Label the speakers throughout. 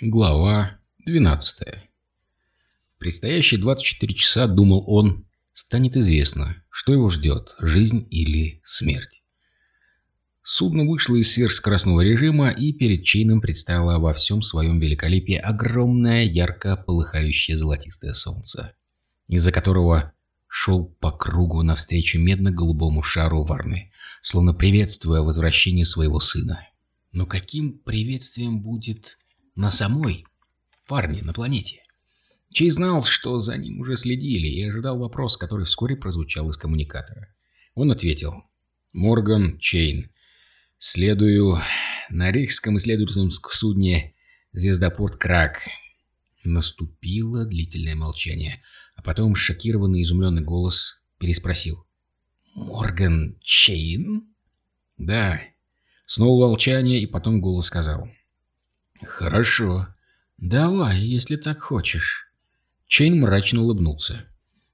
Speaker 1: Глава 12. Предстоящие 24 часа, думал он, станет известно, что его ждет, жизнь или смерть. Судно вышло из сверхскоростного режима, и перед Чейном предстало во всем своем великолепии огромное, ярко полыхающее золотистое солнце, из-за которого шел по кругу навстречу медно-голубому шару Варны, словно приветствуя возвращение своего сына. Но каким приветствием будет на самой Варне, на планете? Чей знал, что за ним уже следили, и ожидал вопрос, который вскоре прозвучал из коммуникатора. Он ответил. «Морган Чейн. Следую на Рейхском исследовательском судне «Звездопорт Крак». Наступило длительное молчание, а потом шокированный изумленный голос переспросил. «Морган Чейн?» «Да». Снова молчание, и потом голос сказал. «Хорошо. Давай, если так хочешь». Чейн мрачно улыбнулся.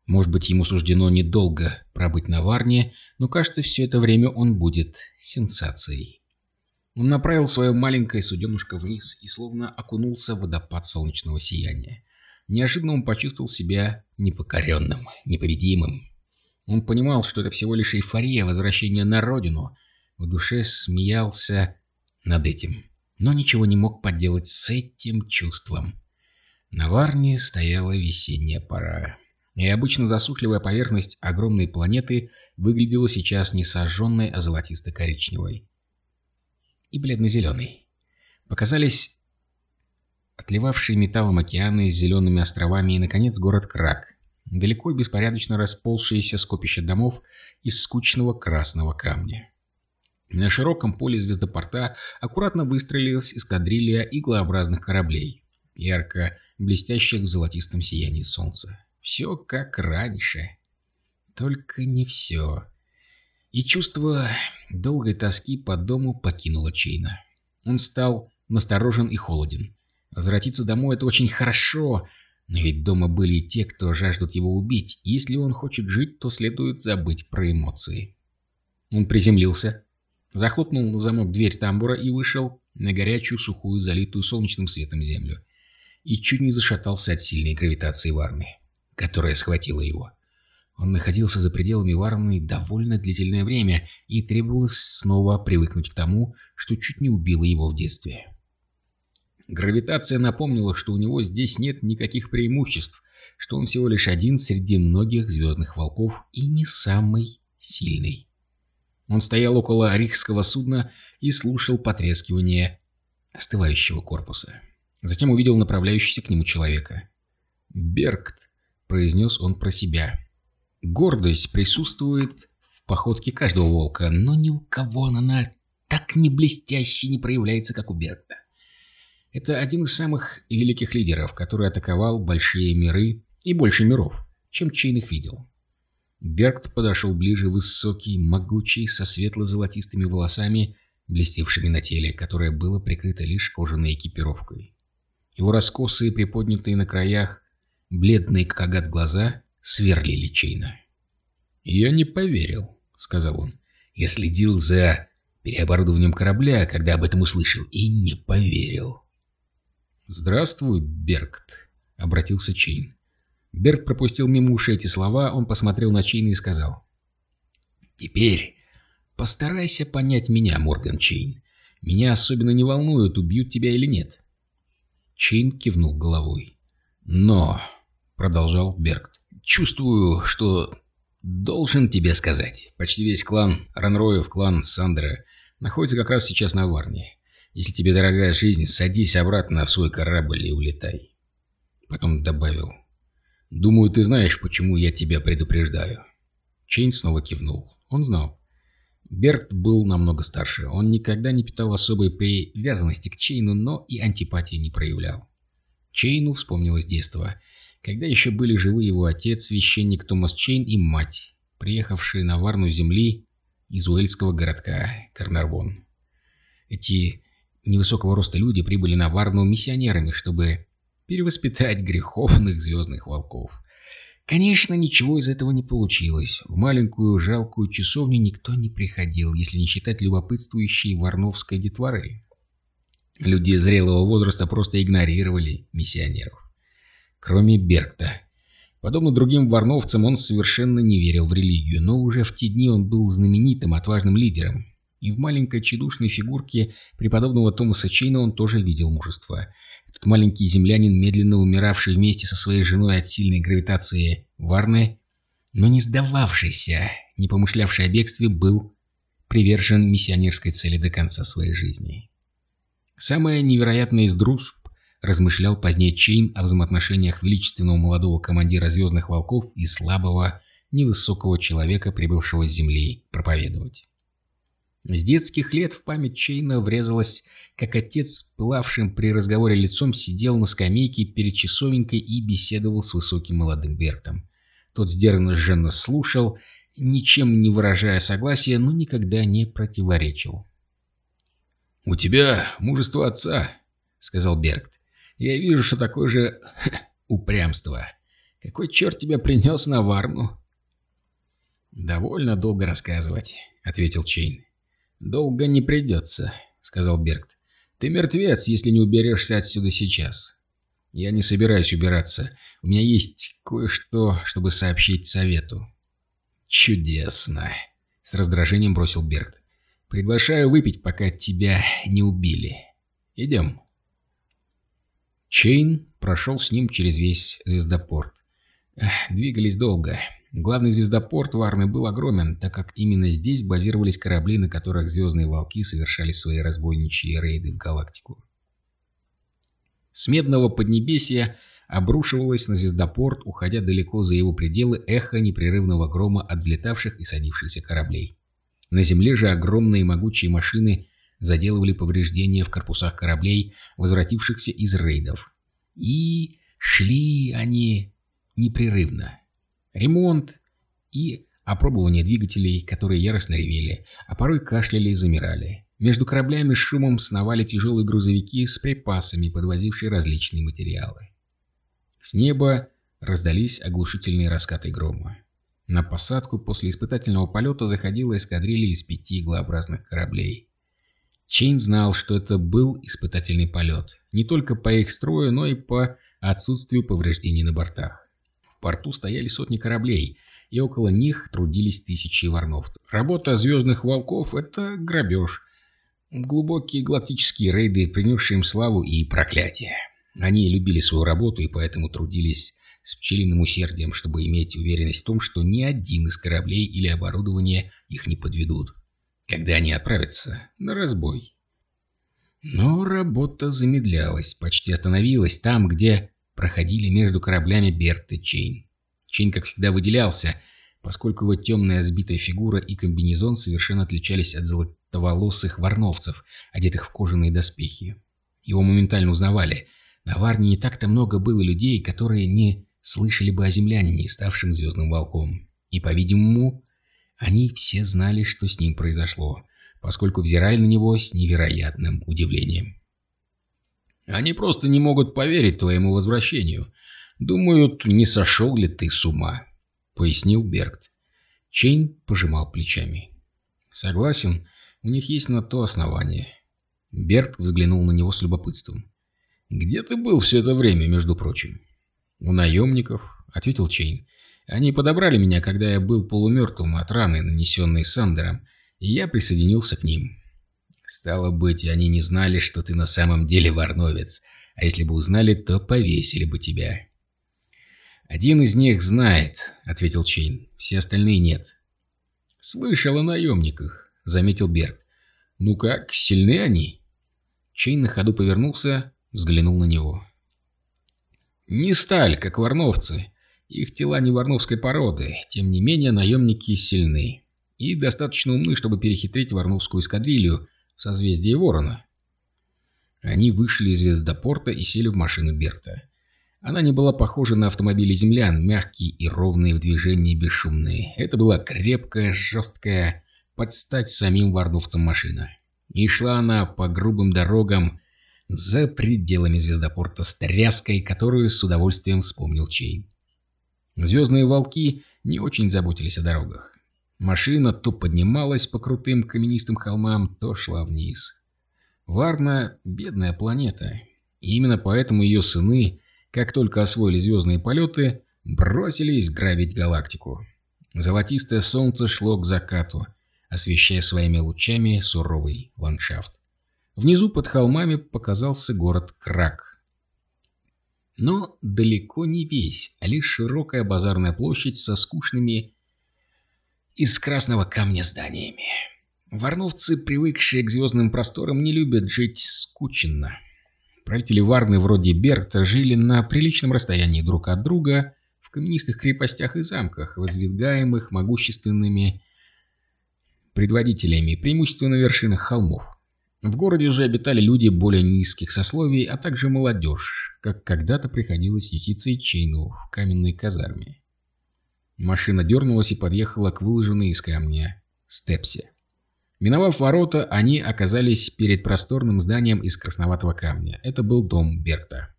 Speaker 1: Может быть, ему суждено недолго пробыть на Варне, но, кажется, все это время он будет сенсацией. Он направил свое маленькое судёнышко вниз и словно окунулся в водопад солнечного сияния. Неожиданно он почувствовал себя непокоренным, непобедимым. Он понимал, что это всего лишь эйфория возвращения на родину. В душе смеялся над этим, но ничего не мог поделать с этим чувством. На Варне стояла весенняя пора. И обычно засушливая поверхность огромной планеты выглядела сейчас не сожженной, а золотисто-коричневой. И бледно-зеленой. Показались отливавшие металлом океаны с зелеными островами и, наконец, город Крак. Далеко и беспорядочно расползшееся скопище домов из скучного красного камня. На широком поле звездопорта аккуратно выстроилась эскадрилья иглообразных кораблей ярко блестящих в золотистом сиянии солнца. Все как раньше. Только не все. И чувство долгой тоски по дому покинуло Чейна. Он стал насторожен и холоден. Возвратиться домой — это очень хорошо, но ведь дома были и те, кто жаждут его убить. Если он хочет жить, то следует забыть про эмоции. Он приземлился, захлопнул на замок дверь тамбура и вышел на горячую, сухую, залитую солнечным светом землю и чуть не зашатался от сильной гравитации Варны, которая схватила его. Он находился за пределами Варны довольно длительное время, и требовалось снова привыкнуть к тому, что чуть не убило его в детстве. Гравитация напомнила, что у него здесь нет никаких преимуществ, что он всего лишь один среди многих звездных волков и не самый сильный. Он стоял около рихского судна и слушал потрескивание остывающего корпуса. Затем увидел направляющегося к нему человека. «Бергт», — произнес он про себя. Гордость присутствует в походке каждого волка, но ни у кого она так не блестяще не проявляется, как у Бергта. Это один из самых великих лидеров, который атаковал большие миры и больше миров, чем Чейн их видел. Бергт подошел ближе, высокий, могучий, со светло-золотистыми волосами, блестевшими на теле, которое было прикрыто лишь кожаной экипировкой. Его раскосые, приподнятые на краях, бледные как агат глаза сверлили Чейна. «Я не поверил», — сказал он. «Я следил за переоборудованием корабля, когда об этом услышал, и не поверил». «Здравствуй, Бергт», — обратился Чейн. Бергт пропустил мимо ушей эти слова, он посмотрел на Чейна и сказал. «Теперь постарайся понять меня, Морган Чейн. Меня особенно не волнует, убьют тебя или нет. Чейн кивнул головой. «Но», — продолжал Бергт, — «чувствую, что должен тебе сказать. Почти весь клан Ранроев, клан Сандера, находится как раз сейчас на Варне. Если тебе дорога жизнь, садись обратно в свой корабль и улетай». Потом добавил. «Думаю, ты знаешь, почему я тебя предупреждаю». Чейн снова кивнул. Он знал. Бергт был намного старше. Он никогда не питал особой привязанности к Чейну, но и антипатии не проявлял. Чейну вспомнилось детство, когда еще были живы его отец, священник Томас Чейн и мать, приехавшие на Варну земли из уэльского городка Карнарвон. Эти невысокого роста люди прибыли на Варну миссионерами, чтобы перевоспитать греховных звездных волков. Конечно, ничего из этого не получилось. В маленькую жалкую часовню никто не приходил, если не считать любопытствующей варновской детворы. Люди зрелого возраста просто игнорировали миссионеров. Кроме Бергта. Подобно другим варновцам, он совершенно не верил в религию, но уже в те дни он был знаменитым, отважным лидером. И в маленькой чедушной фигурке преподобного Томаса Чейна он тоже видел мужество. Этот маленький землянин, медленно умиравший вместе со своей женой от сильной гравитации Варны, но не сдававшийся, не помышлявший о бегстве, был привержен миссионерской цели до конца своей жизни. Самое невероятное из дружб размышлял позднее Чейн о взаимоотношениях величественного молодого командира «Звездных волков» и слабого, невысокого человека, прибывшего с Земли, проповедовать. С детских лет в память Чейна врезалось, как отец с пылавшим при разговоре лицом сидел на скамейке перед часовенкой и беседовал с высоким молодым Бергтом. Тот сдержанно женно слушал, ничем не выражая согласия, но никогда не противоречил. «У тебя мужество отца», — сказал Беркт. «Я вижу, что такое же упрямство. Какой черт тебя принес на Варну?» «Довольно долго рассказывать», — ответил Чейн. «Долго не придется», — сказал Беркт. «Ты мертвец, если не уберешься отсюда сейчас». «Я не собираюсь убираться. У меня есть кое-что, чтобы сообщить совету». «Чудесно!» — с раздражением бросил Беркт. «Приглашаю выпить, пока тебя не убили. Идем». Чейн прошел с ним через весь звездопорт. Двигались долго. Главный звездопорт Варны был огромен, так как именно здесь базировались корабли, на которых звездные волки совершали свои разбойничьи рейды в галактику. С медного поднебесья обрушивалось на звездопорт, уходя далеко за его пределы эхо непрерывного грома от взлетавших и садившихся кораблей. На земле же огромные могучие машины заделывали повреждения в корпусах кораблей, возвратившихся из рейдов. И шли они непрерывно. Ремонт и опробование двигателей, которые яростно ревели, а порой кашляли и замирали. Между кораблями с шумом сновали тяжелые грузовики с припасами, подвозившие различные материалы. С неба раздались оглушительные раскаты грома. На посадку после испытательного полета заходила эскадрилья из пяти иглообразных кораблей. Чейн знал, что это был испытательный полет, не только по их строю, но и по отсутствию повреждений на бортах. Порту стояли сотни кораблей, и около них трудились тысячи варновцев. Работа звездных волков — это грабеж. Глубокие галактические рейды, принесшие им славу и проклятие. Они любили свою работу и поэтому трудились с пчелиным усердием, чтобы иметь уверенность в том, что ни один из кораблей или оборудования их не подведут когда они отправятся на разбой. Но работа замедлялась, почти остановилась там, где проходили между кораблями Бергт и Чейн. Чейн, как всегда, выделялся, поскольку его темная сбитая фигура и комбинезон совершенно отличались от золотоволосых варновцев, одетых в кожаные доспехи. Его моментально узнавали. На Варне не так-то много было людей, которые не слышали бы о землянине, ставшем звездным волком. И, по-видимому, они все знали, что с ним произошло, поскольку взирали на него с невероятным удивлением. «Они просто не могут поверить твоему возвращению. Думают, не сошел ли ты с ума», — пояснил Бергт. Чейн пожимал плечами. «Согласен, у них есть на то основание». Бергт взглянул на него с любопытством. «Где ты был все это время, между прочим?» «У наемников», — ответил Чейн. Они подобрали меня, когда я был полумертвым от раны, нанесенной Сандером, и я присоединился к ним. Стало быть, они не знали, что ты на самом деле варновец, а если бы узнали, то повесили бы тебя. «Один из них знает», — ответил Чейн, — «все остальные нет». «Слышал о наемниках», — заметил Берг. «Ну как, сильны они?» Чейн на ходу повернулся, взглянул на него. «Не сталь, как варновцы. Их тела не варновской породы, тем не менее наемники сильны и достаточно умны, чтобы перехитрить варновскую эскадрилью в созвездии Ворона. Они вышли из звездопорта и сели в машину Берта. Она не была похожа на автомобили землян, мягкие и ровные в движении, бесшумные. Это была крепкая, жесткая, под стать самим варновцам машина. И шла она по грубым дорогам за пределами звездопорта с тряской, которую с удовольствием вспомнил Чей. Звездные волки не очень заботились о дорогах. Машина то поднималась по крутым каменистым холмам, то шла вниз. Варна — бедная планета, и именно поэтому ее сыны, как только освоили звездные полеты, бросились грабить галактику. Золотистое солнце шло к закату, освещая своими лучами суровый ландшафт. Внизу под холмами показался город Крак. Но далеко не весь, а лишь широкая базарная площадь со скучными из красного камня зданиями. Варновцы, привыкшие к звездным просторам, не любят жить скученно. Правители Варны вроде Берта жили на приличном расстоянии друг от друга в каменистых крепостях и замках, воздвигаемых могущественными предводителями, преимущественно на вершинах холмов. В городе же обитали люди более низких сословий, а также молодежь, как когда-то приходилось ютиться и Чейну в каменной казарме. Машина дернулась и подъехала к выложенной из камня степсе. Миновав ворота, они оказались перед просторным зданием из красноватого камня. Это был дом Берта.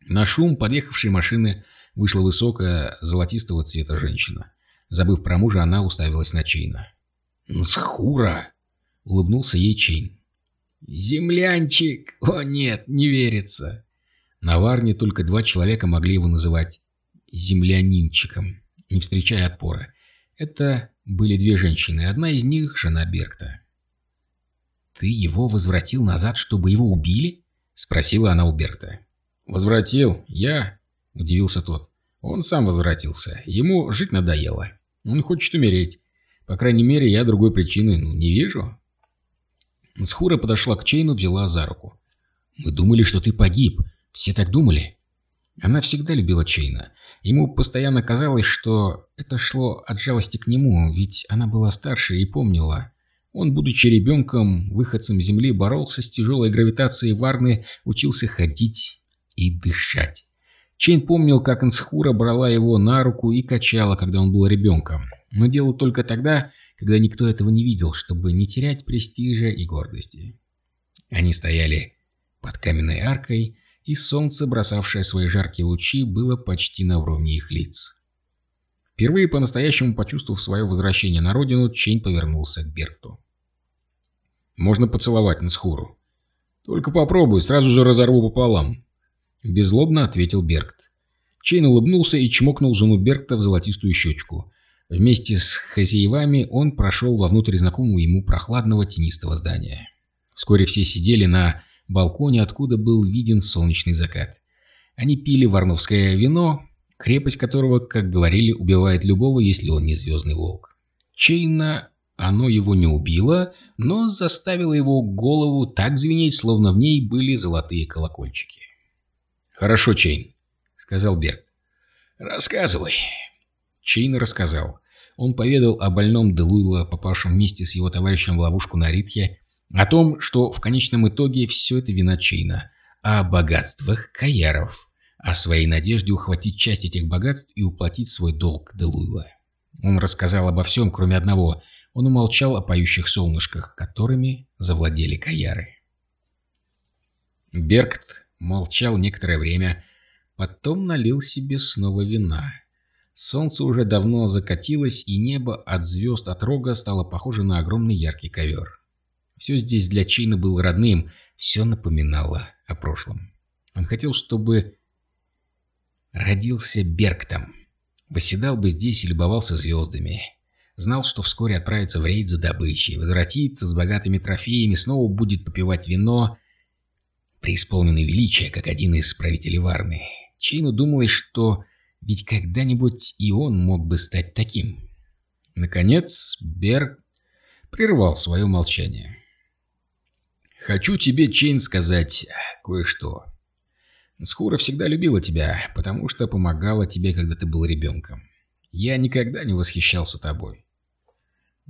Speaker 1: На шум подъехавшей машины вышла высокая золотистого цвета женщина. Забыв про мужа, она уставилась на Чейна. «Схура!» — улыбнулся ей Чейн. «Землянчик! О нет, не верится!» На Варне только два человека могли его называть землянчиком, не встречая отпора. Это были две женщины, одна из них — жена Бергта. «Ты его возвратил назад, чтобы его убили?» — спросила она у Бергта. «Возвратил? Я?» — удивился тот. «Он сам возвратился. Ему жить надоело. Он хочет умереть. По крайней мере, я другой причины ну, не вижу». Схура подошла к Чейну, взяла за руку. «Мы думали, что ты погиб. Все так думали». Она всегда любила Чейна. Ему постоянно казалось, что это шло от жалости к нему, ведь она была старше и помнила. Он, будучи ребенком, выходцем Земли, боролся с тяжелой гравитацией Варны, учился ходить и дышать. Чейн помнил, как Инсхура брала его на руки и качала, когда он был ребенком. Но делал только тогда, когда никто этого не видел, чтобы не терять престижа и гордости. Они стояли под каменной аркой, и солнце, бросавшее свои жаркие лучи, было почти на уровне их лиц. Впервые по-настоящему почувствовав свое возвращение на родину, Чейн повернулся к Бергту. «Можно поцеловать Нсхуру?» «Только попробуй, сразу же разорву пополам», — беззлобно ответил Бергт. Чейн улыбнулся и чмокнул жену Бергта в золотистую щечку. Вместе с хозяевами он прошел вовнутрь знакомого ему прохладного тенистого здания. Вскоре все сидели на балконе, откуда был виден солнечный закат. Они пили варновское вино, крепость которого, как говорили, убивает любого, если он не звездный волк. Чейна оно его не убило, но заставило его голову так звенеть, словно в ней были золотые колокольчики. «Хорошо, Чейн», — сказал Бергт. «Рассказывай». Чейн рассказал. Он поведал о больном Дилулло, попавшем вместе с его товарищем в ловушку на Ритхе, о том, что в конечном итоге все это вина Чейна. О богатствах Каяров. О своей надежде ухватить часть этих богатств и уплатить свой долг Дилулло. Он рассказал обо всем, кроме одного. Он умолчал о поющих солнышках, которыми завладели Каяры. Бергт молчал некоторое время, потом налил себе снова вина. Солнце уже давно закатилось, и небо от звезд от рога стало похоже на огромный яркий ковер. Все здесь для Чейна было родным, все напоминало о прошлом. Он хотел, чтобы родился Бергтом, восседал бы здесь и любовался звездами. Знал, что вскоре отправится в рейд за добычей, возвратится с богатыми трофеями, снова будет попивать вино, преисполненный величия, как один из правителей Варны. Чейну думалось, что ведь когда-нибудь и он мог бы стать таким. Наконец, Берг прервал свое молчание. Хочу тебе, Чейн, сказать кое-что. Схура всегда любила тебя, потому что помогала тебе, когда ты был ребенком. Я никогда не восхищался тобой.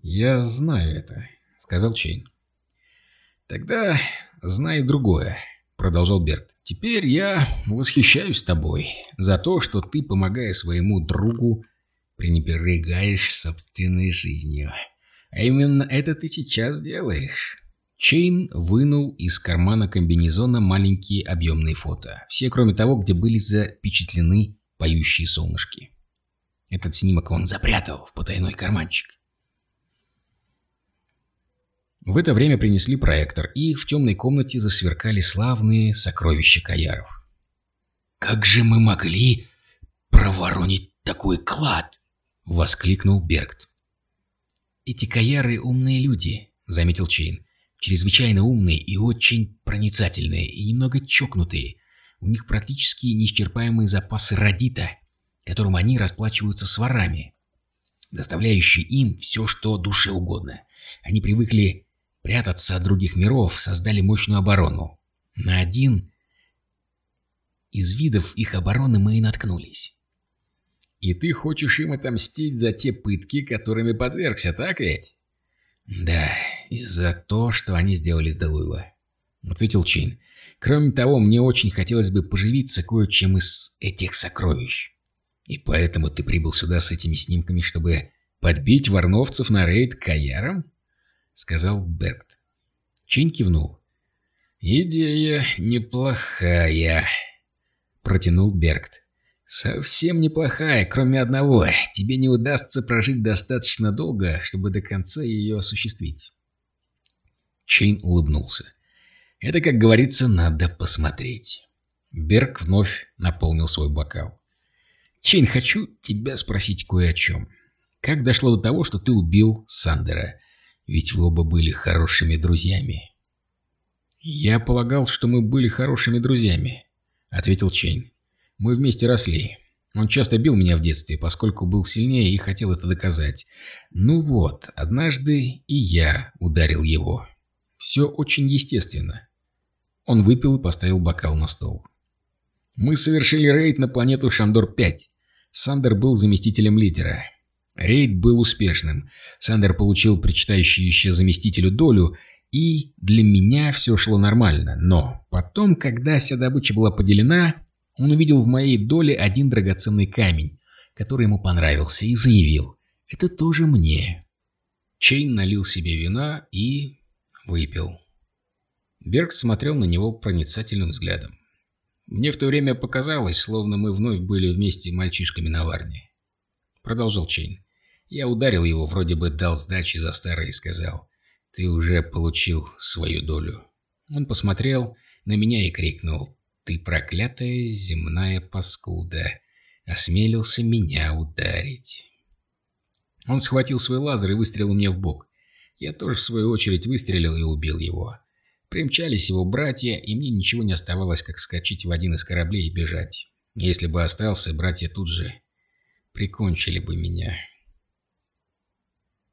Speaker 1: Я знаю это, сказал Чейн. Тогда знай другое, продолжал Берт. Теперь я восхищаюсь тобой за то, что ты, помогая своему другу, пренебрегаешь собственной жизнью. А именно это ты сейчас делаешь. Чейн вынул из кармана комбинезона маленькие объемные фото. Все, кроме того, где были запечатлены поющие солнышки. Этот снимок он запрятал в потайной карманчик. В это время принесли проектор, и в темной комнате засверкали славные сокровища Каяров.
Speaker 2: «Как же мы могли проворонить такой клад?» — воскликнул Бергт.
Speaker 1: «Эти Каяры умные люди», — заметил Чейн. «Чрезвычайно умные и очень проницательные, и немного чокнутые. У них практически неисчерпаемые запасы радита, которым они расплачиваются с ворами, доставляющие им все, что душе угодно. Они привыкли прятаться от других миров, создали мощную оборону. На один из видов их обороны мы и наткнулись.
Speaker 2: «И ты хочешь им отомстить за те пытки, которыми подвергся, так ведь?»
Speaker 1: «Да, и за то, что они сделали с Делуйла», — ответил Чин. «Кроме того, мне очень хотелось бы поживиться кое-чем из этих сокровищ. И поэтому ты прибыл сюда с этими снимками, чтобы подбить варновцев на рейд к Каярам?» — сказал Бергт. Чин кивнул.
Speaker 2: «Идея неплохая», — протянул Бергт. «Совсем неплохая, кроме одного. Тебе не удастся прожить достаточно долго, чтобы до конца ее осуществить».
Speaker 1: Чейн улыбнулся. «Это, как говорится, надо посмотреть». Бергт вновь наполнил свой бокал. «Чейн, хочу тебя спросить кое о чем. Как дошло до того, что ты убил Сандера? Ведь вы оба были хорошими друзьями». «Я полагал, что мы были хорошими друзьями», — ответил Чейн. Мы вместе росли. Он часто бил меня в детстве, поскольку был сильнее и хотел это доказать. Ну вот, однажды и я ударил его. Все очень естественно. Он выпил и поставил бокал на стол. Мы совершили рейд на планету Шандор-5. Сандер был заместителем лидера. Рейд был успешным. Сандер получил причитающуюся заместителю долю, и для меня все шло нормально. Но потом, когда вся добыча была поделена, он увидел в моей доле один драгоценный камень, который ему понравился, и заявил «Это тоже мне». Чейн налил себе вина и выпил. Бергт смотрел на него проницательным взглядом. «Мне в то время показалось, словно мы вновь были вместе мальчишками на Варне». Продолжил Чейн. Я ударил его, вроде бы дал сдачи за старое и сказал, «Ты уже получил свою долю». Он посмотрел на меня и крикнул, ты, проклятая земная паскуда, осмелился меня ударить. Он схватил свой лазер и выстрелил мне в бок. Я тоже, в свою очередь, выстрелил и убил его. Примчались его братья, и мне ничего не оставалось, как вскочить в один из кораблей и бежать. Если бы остался, братья тут же прикончили бы меня.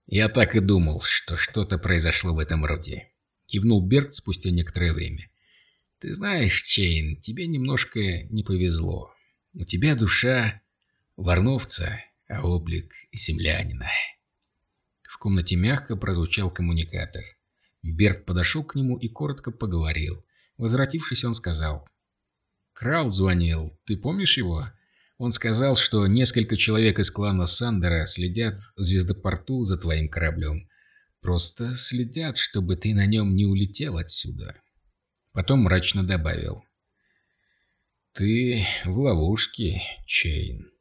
Speaker 1: Я так и думал, что что-то произошло в этом роде. Кивнул Берт спустя некоторое время. Ты знаешь, Чейн, тебе немножко не повезло. У тебя душа варновца, а облик землянина. В комнате мягко прозвучал коммуникатор. Берг подошел к нему и коротко поговорил. Возвратившись, он сказал. «Крал звонил. Ты помнишь его?» Он сказал, что несколько человек из клана Сандера следят в звездопорте за твоим кораблем. Просто следят, чтобы ты на нем не улетел отсюда. Потом мрачно добавил. «Ты в ловушке, Чейн».